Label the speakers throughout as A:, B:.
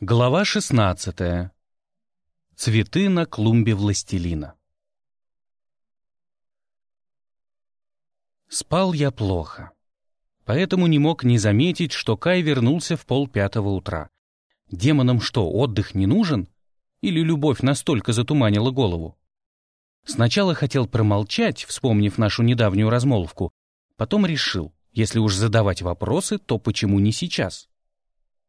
A: Глава 16. Цветы на клумбе властелина. Спал я плохо, поэтому не мог не заметить, что Кай вернулся в полпятого утра. Демонам что, отдых не нужен? Или любовь настолько затуманила голову? Сначала хотел промолчать, вспомнив нашу недавнюю размолвку, потом решил, если уж задавать вопросы, то почему не сейчас?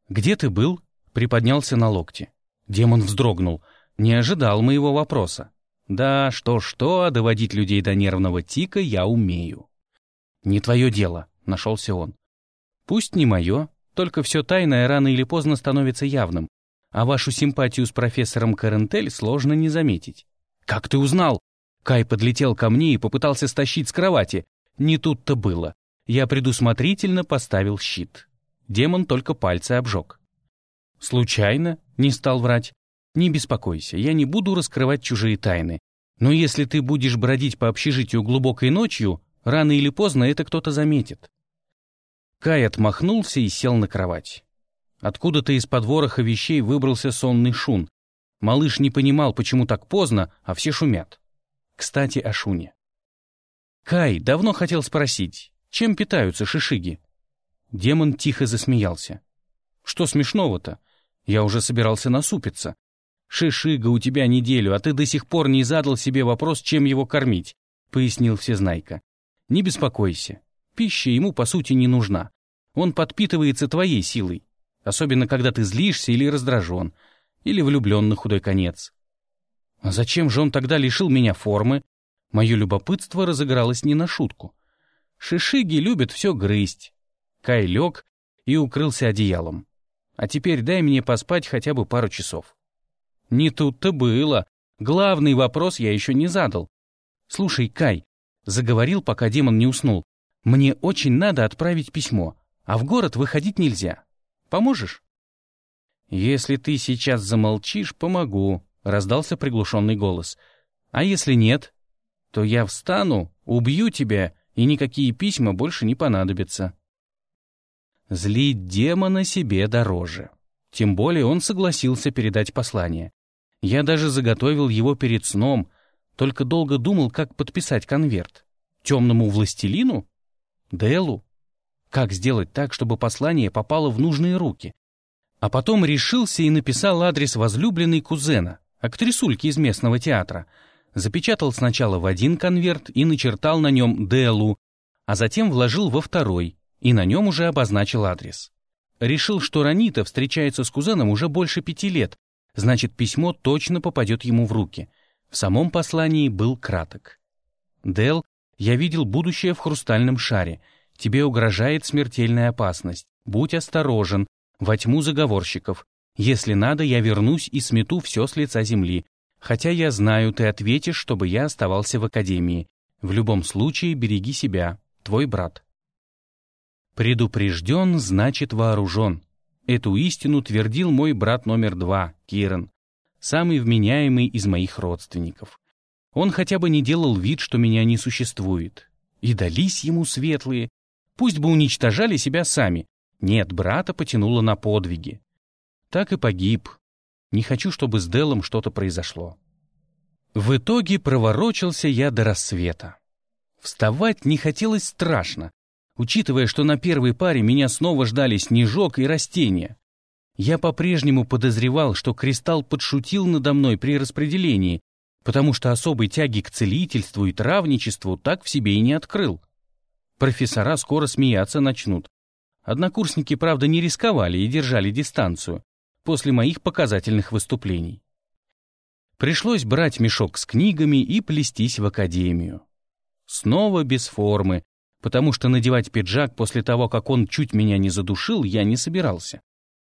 A: «Где ты был?» Приподнялся на локте. Демон вздрогнул, не ожидал моего вопроса. Да, что-что, а доводить людей до нервного тика я умею. «Не твое дело», — нашелся он. «Пусть не мое, только все тайное рано или поздно становится явным, а вашу симпатию с профессором Карентель сложно не заметить». «Как ты узнал?» Кай подлетел ко мне и попытался стащить с кровати. Не тут-то было. Я предусмотрительно поставил щит. Демон только пальцы обжег. Случайно? Не стал врать. Не беспокойся, я не буду раскрывать чужие тайны. Но если ты будешь бродить по общежитию глубокой ночью, рано или поздно это кто-то заметит. Кай отмахнулся и сел на кровать. Откуда-то из-под вороха вещей выбрался сонный шун. Малыш не понимал, почему так поздно, а все шумят. Кстати, о шуне. Кай давно хотел спросить, чем питаются шишиги? Демон тихо засмеялся. Что смешного-то? Я уже собирался насупиться. «Шишига у тебя неделю, а ты до сих пор не задал себе вопрос, чем его кормить», — пояснил Всезнайка. «Не беспокойся. Пища ему, по сути, не нужна. Он подпитывается твоей силой, особенно когда ты злишься или раздражен, или влюблен на худой конец». «А зачем же он тогда лишил меня формы?» Мое любопытство разыгралось не на шутку. Шишиги любят все грызть. Кай лег и укрылся одеялом. А теперь дай мне поспать хотя бы пару часов». «Не тут-то было. Главный вопрос я еще не задал. Слушай, Кай, заговорил, пока демон не уснул. Мне очень надо отправить письмо, а в город выходить нельзя. Поможешь?» «Если ты сейчас замолчишь, помогу», — раздался приглушенный голос. «А если нет, то я встану, убью тебя, и никакие письма больше не понадобятся». Злить демона себе дороже. Тем более он согласился передать послание. Я даже заготовил его перед сном, только долго думал, как подписать конверт. Темному властелину? Делу? Как сделать так, чтобы послание попало в нужные руки? А потом решился и написал адрес возлюбленной кузена, актрисульки из местного театра. Запечатал сначала в один конверт и начертал на нем Делу, а затем вложил во второй, и на нем уже обозначил адрес. Решил, что Ранита встречается с кузеном уже больше пяти лет, значит, письмо точно попадет ему в руки. В самом послании был краток. «Дел, я видел будущее в хрустальном шаре. Тебе угрожает смертельная опасность. Будь осторожен, во тьму заговорщиков. Если надо, я вернусь и смету все с лица земли. Хотя я знаю, ты ответишь, чтобы я оставался в академии. В любом случае береги себя, твой брат». Предупрежден, значит вооружен. Эту истину твердил мой брат номер два, Киран, самый вменяемый из моих родственников. Он хотя бы не делал вид, что меня не существует. И дались ему светлые. Пусть бы уничтожали себя сами. Нет, брата потянуло на подвиги. Так и погиб. Не хочу, чтобы с Делом что-то произошло. В итоге проворочился я до рассвета. Вставать не хотелось страшно, учитывая, что на первой паре меня снова ждали снежок и растения. Я по-прежнему подозревал, что кристалл подшутил надо мной при распределении, потому что особой тяги к целительству и травничеству так в себе и не открыл. Профессора скоро смеяться начнут. Однокурсники, правда, не рисковали и держали дистанцию после моих показательных выступлений. Пришлось брать мешок с книгами и плестись в академию. Снова без формы, потому что надевать пиджак после того, как он чуть меня не задушил, я не собирался.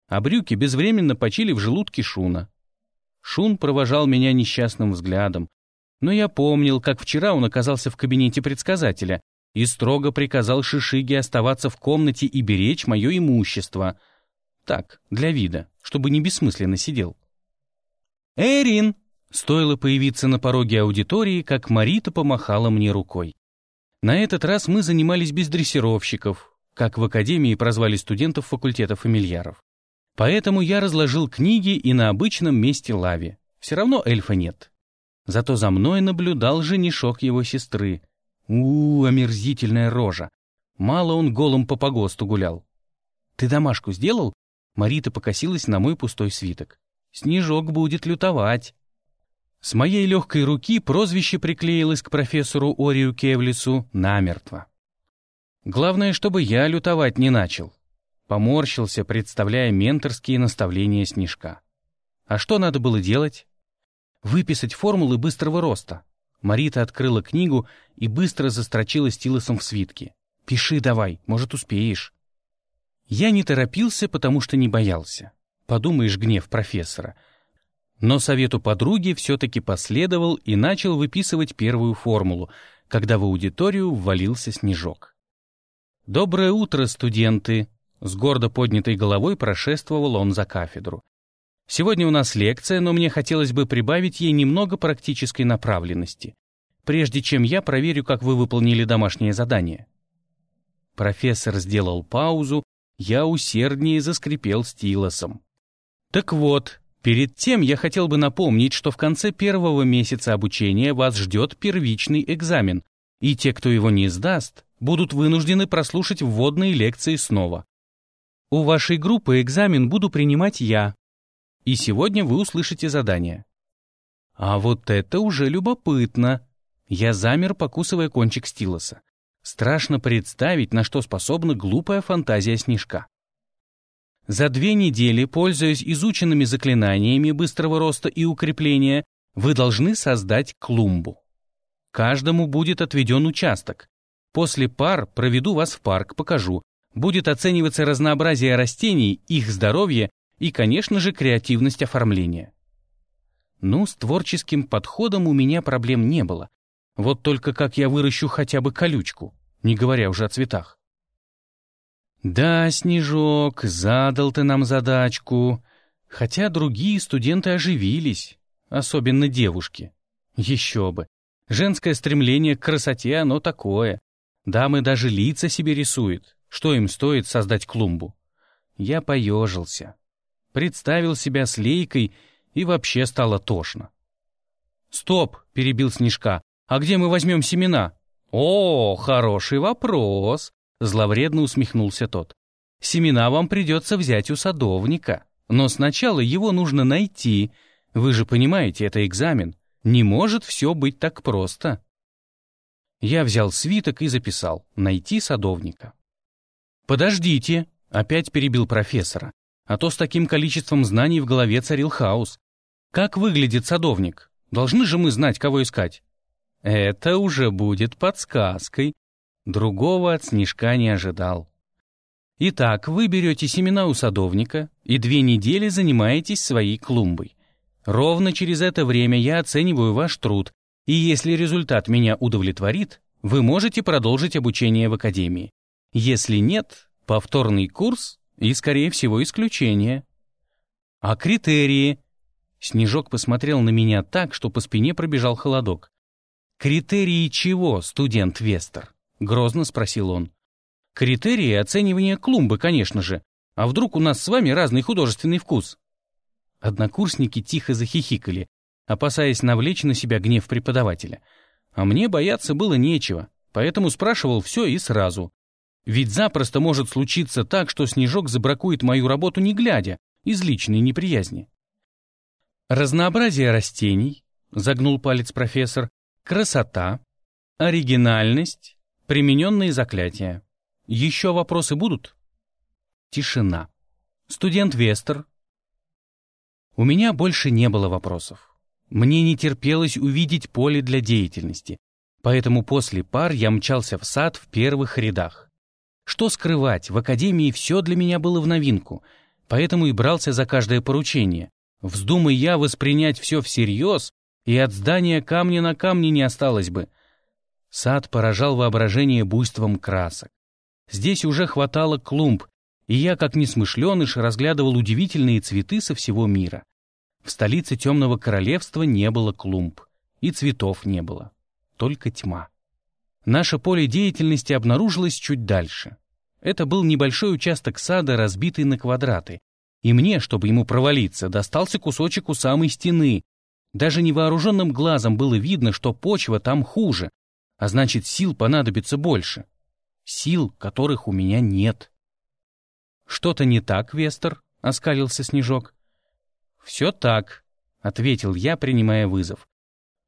A: А брюки безвременно почили в желудке Шуна. Шун провожал меня несчастным взглядом, но я помнил, как вчера он оказался в кабинете предсказателя и строго приказал Шишиге оставаться в комнате и беречь мое имущество. Так, для вида, чтобы не бессмысленно сидел. «Эрин!» Стоило появиться на пороге аудитории, как Марита помахала мне рукой. На этот раз мы занимались без дрессировщиков, как в академии прозвали студентов факультета фамильяров. Поэтому я разложил книги и на обычном месте лаве. Все равно эльфа нет. Зато за мной наблюдал женишок его сестры. у, -у омерзительная рожа. Мало он голым по погосту гулял. «Ты домашку сделал?» Марита покосилась на мой пустой свиток. «Снежок будет лютовать». С моей легкой руки прозвище приклеилось к профессору Орию Кевлису намертво. Главное, чтобы я лютовать не начал. Поморщился, представляя менторские наставления Снежка. А что надо было делать? Выписать формулы быстрого роста. Марита открыла книгу и быстро застрочила стилусом в свитке. «Пиши давай, может, успеешь». Я не торопился, потому что не боялся. Подумаешь, гнев профессора — но совету подруги все-таки последовал и начал выписывать первую формулу, когда в аудиторию ввалился снежок. «Доброе утро, студенты!» С гордо поднятой головой прошествовал он за кафедру. «Сегодня у нас лекция, но мне хотелось бы прибавить ей немного практической направленности, прежде чем я проверю, как вы выполнили домашнее задание». Профессор сделал паузу, я усерднее заскрипел стилосом. «Так вот, Перед тем я хотел бы напомнить, что в конце первого месяца обучения вас ждет первичный экзамен, и те, кто его не сдаст, будут вынуждены прослушать вводные лекции снова. У вашей группы экзамен буду принимать я, и сегодня вы услышите задание. А вот это уже любопытно. Я замер, покусывая кончик стилоса. Страшно представить, на что способна глупая фантазия снежка. За две недели, пользуясь изученными заклинаниями быстрого роста и укрепления, вы должны создать клумбу. Каждому будет отведен участок. После пар проведу вас в парк, покажу. Будет оцениваться разнообразие растений, их здоровье и, конечно же, креативность оформления. Ну, с творческим подходом у меня проблем не было. Вот только как я выращу хотя бы колючку, не говоря уже о цветах. «Да, Снежок, задал ты нам задачку». Хотя другие студенты оживились, особенно девушки. Еще бы. Женское стремление к красоте, оно такое. Дамы даже лица себе рисуют. Что им стоит создать клумбу? Я поежился. Представил себя с лейкой, и вообще стало тошно. «Стоп!» — перебил Снежка. «А где мы возьмем семена?» «О, хороший вопрос!» Зловредно усмехнулся тот. «Семена вам придется взять у садовника. Но сначала его нужно найти. Вы же понимаете, это экзамен. Не может все быть так просто». Я взял свиток и записал «Найти садовника». «Подождите», — опять перебил профессора, а то с таким количеством знаний в голове царил хаос. «Как выглядит садовник? Должны же мы знать, кого искать». «Это уже будет подсказкой», Другого от снежка не ожидал. Итак, вы берете семена у садовника и две недели занимаетесь своей клумбой. Ровно через это время я оцениваю ваш труд, и если результат меня удовлетворит, вы можете продолжить обучение в академии. Если нет, повторный курс и, скорее всего, исключение. А критерии? Снежок посмотрел на меня так, что по спине пробежал холодок. Критерии чего, студент Вестер? — грозно спросил он. «Критерии оценивания клумбы, конечно же. А вдруг у нас с вами разный художественный вкус?» Однокурсники тихо захихикали, опасаясь навлечь на себя гнев преподавателя. А мне бояться было нечего, поэтому спрашивал все и сразу. Ведь запросто может случиться так, что Снежок забракует мою работу не глядя, из личной неприязни. Разнообразие растений, загнул палец профессор, красота, оригинальность, Примененные заклятия. Еще вопросы будут? Тишина. Студент Вестер. У меня больше не было вопросов. Мне не терпелось увидеть поле для деятельности, поэтому после пар я мчался в сад в первых рядах. Что скрывать, в академии все для меня было в новинку, поэтому и брался за каждое поручение. Вздумай я воспринять все всерьез, и от здания камня на камне не осталось бы — Сад поражал воображение буйством красок. Здесь уже хватало клумб, и я, как несмышленыш, разглядывал удивительные цветы со всего мира. В столице Темного Королевства не было клумб, и цветов не было, только тьма. Наше поле деятельности обнаружилось чуть дальше. Это был небольшой участок сада, разбитый на квадраты, И мне, чтобы ему провалиться, достался кусочек у самой стены. Даже невооруженным глазом было видно, что почва там хуже, а значит, сил понадобится больше. Сил, которых у меня нет. «Что-то не так, Вестер?» — оскалился Снежок. «Все так», — ответил я, принимая вызов.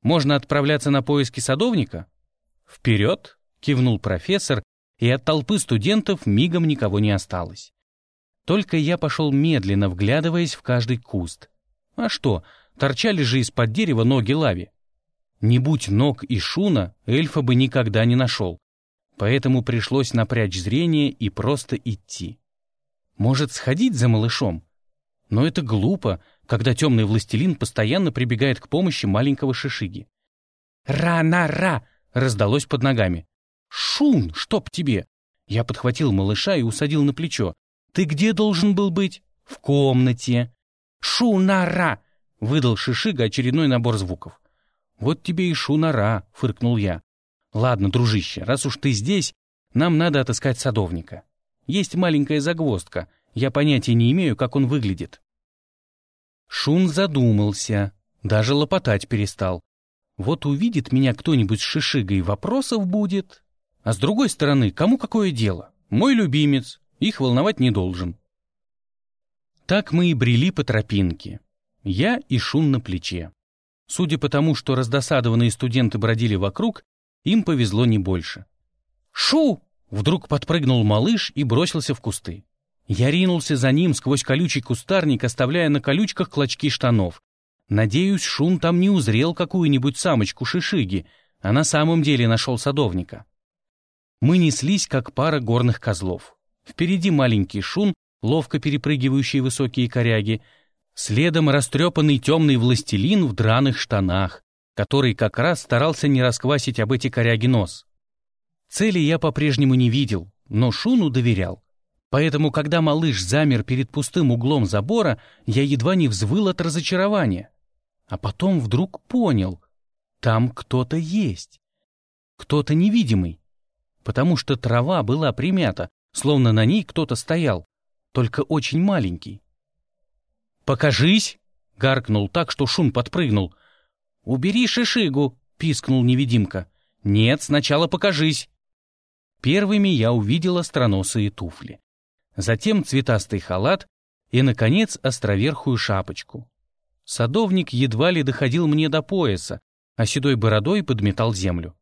A: «Можно отправляться на поиски садовника?» «Вперед!» — кивнул профессор, и от толпы студентов мигом никого не осталось. Только я пошел медленно, вглядываясь в каждый куст. А что, торчали же из-под дерева ноги лави. Не будь ног и шуна, эльфа бы никогда не нашел. Поэтому пришлось напрячь зрение и просто идти. Может, сходить за малышом? Но это глупо, когда темный властелин постоянно прибегает к помощи маленького шишиги. «Ра-на-ра!» — раздалось под ногами. «Шун, чтоб тебе!» Я подхватил малыша и усадил на плечо. «Ты где должен был быть?» «В комнате». «Шунара!» — выдал Шишига очередной набор звуков. «Вот тебе и шунара!» — фыркнул я. «Ладно, дружище, раз уж ты здесь, нам надо отыскать садовника. Есть маленькая загвоздка, я понятия не имею, как он выглядит». Шун задумался, даже лопотать перестал. Вот увидит меня кто-нибудь с шишигой, вопросов будет. А с другой стороны, кому какое дело? Мой любимец, их волновать не должен. Так мы и брели по тропинке. Я и Шун на плече. Судя по тому, что раздосадованные студенты бродили вокруг, им повезло не больше. «Шу!» — вдруг подпрыгнул малыш и бросился в кусты. Я ринулся за ним сквозь колючий кустарник, оставляя на колючках клочки штанов. Надеюсь, Шун там не узрел какую-нибудь самочку шишиги, а на самом деле нашел садовника. Мы неслись, как пара горных козлов. Впереди маленький Шун, ловко перепрыгивающий высокие коряги, следом растрепанный темный властелин в драных штанах, который как раз старался не расквасить об эти коряги нос. Цели я по-прежнему не видел, но Шуну доверял. Поэтому, когда малыш замер перед пустым углом забора, я едва не взвыл от разочарования. А потом вдруг понял, там кто-то есть. Кто-то невидимый. Потому что трава была примята, словно на ней кто-то стоял, только очень маленький. «Покажись!» — гаркнул так, что шум подпрыгнул. «Убери шишигу!» — пискнул невидимка. «Нет, сначала покажись!» Первыми я увидел остроносые туфли затем цветастый халат и, наконец, островерхую шапочку. Садовник едва ли доходил мне до пояса, а седой бородой подметал землю.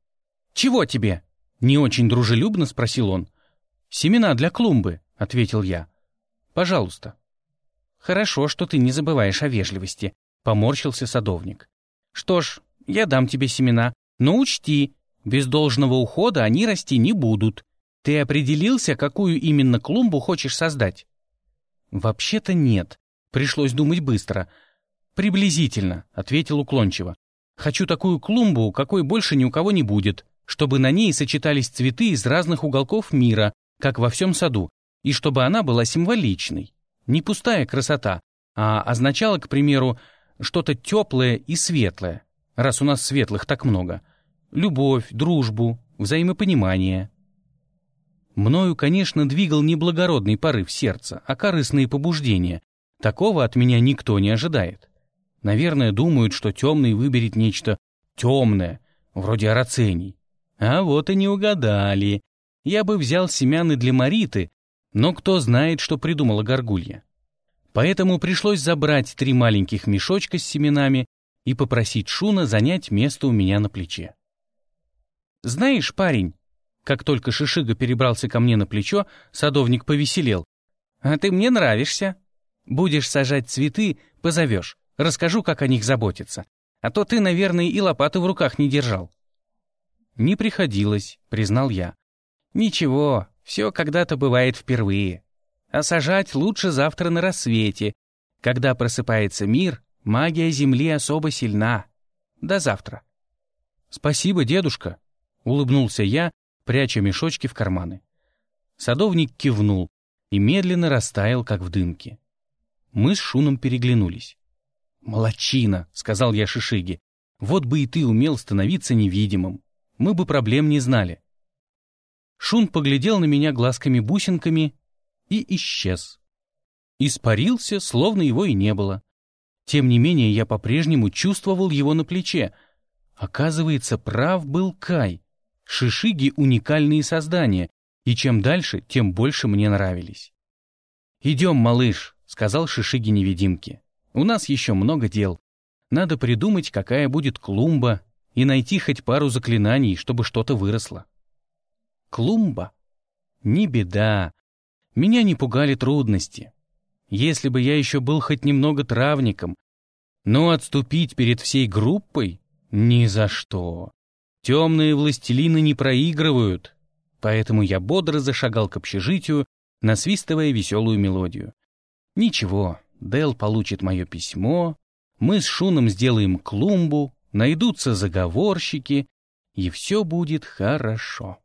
A: «Чего тебе?» — не очень дружелюбно спросил он. «Семена для клумбы», — ответил я. «Пожалуйста». «Хорошо, что ты не забываешь о вежливости», — поморщился садовник. «Что ж, я дам тебе семена, но учти, без должного ухода они расти не будут. Ты определился, какую именно клумбу хочешь создать? Вообще-то нет. Пришлось думать быстро. Приблизительно, ответил уклончиво. Хочу такую клумбу, какой больше ни у кого не будет, чтобы на ней сочетались цветы из разных уголков мира, как во всем саду, и чтобы она была символичной. Не пустая красота, а означала, к примеру, что-то теплое и светлое, раз у нас светлых так много. Любовь, дружбу, взаимопонимание. Мною, конечно, двигал не благородный порыв сердца, а корыстные побуждения. Такого от меня никто не ожидает. Наверное, думают, что темный выберет нечто темное, вроде арацений. А вот и не угадали. Я бы взял семяны для Мариты, но кто знает, что придумала горгулья. Поэтому пришлось забрать три маленьких мешочка с семенами и попросить Шуна занять место у меня на плече. «Знаешь, парень, как только Шишига перебрался ко мне на плечо, садовник повеселел. «А ты мне нравишься. Будешь сажать цветы, позовешь. Расскажу, как о них заботиться. А то ты, наверное, и лопаты в руках не держал». «Не приходилось», — признал я. «Ничего, все когда-то бывает впервые. А сажать лучше завтра на рассвете. Когда просыпается мир, магия Земли особо сильна. До завтра». «Спасибо, дедушка», — улыбнулся я, пряча мешочки в карманы. Садовник кивнул и медленно растаял, как в дымке. Мы с Шуном переглянулись. «Молодчина», — сказал я Шишиге. «Вот бы и ты умел становиться невидимым. Мы бы проблем не знали». Шун поглядел на меня глазками-бусинками и исчез. Испарился, словно его и не было. Тем не менее, я по-прежнему чувствовал его на плече. Оказывается, прав был Кай. Шишиги — уникальные создания, и чем дальше, тем больше мне нравились. «Идем, малыш», — сказал Шишиги невидимке. «У нас еще много дел. Надо придумать, какая будет клумба, и найти хоть пару заклинаний, чтобы что-то выросло». Клумба? Не беда. Меня не пугали трудности. Если бы я еще был хоть немного травником, но отступить перед всей группой — ни за что. Темные властелины не проигрывают, поэтому я бодро зашагал к общежитию, насвистывая веселую мелодию. Ничего, Дел получит мое письмо, мы с Шуном сделаем клумбу, найдутся заговорщики, и все будет хорошо.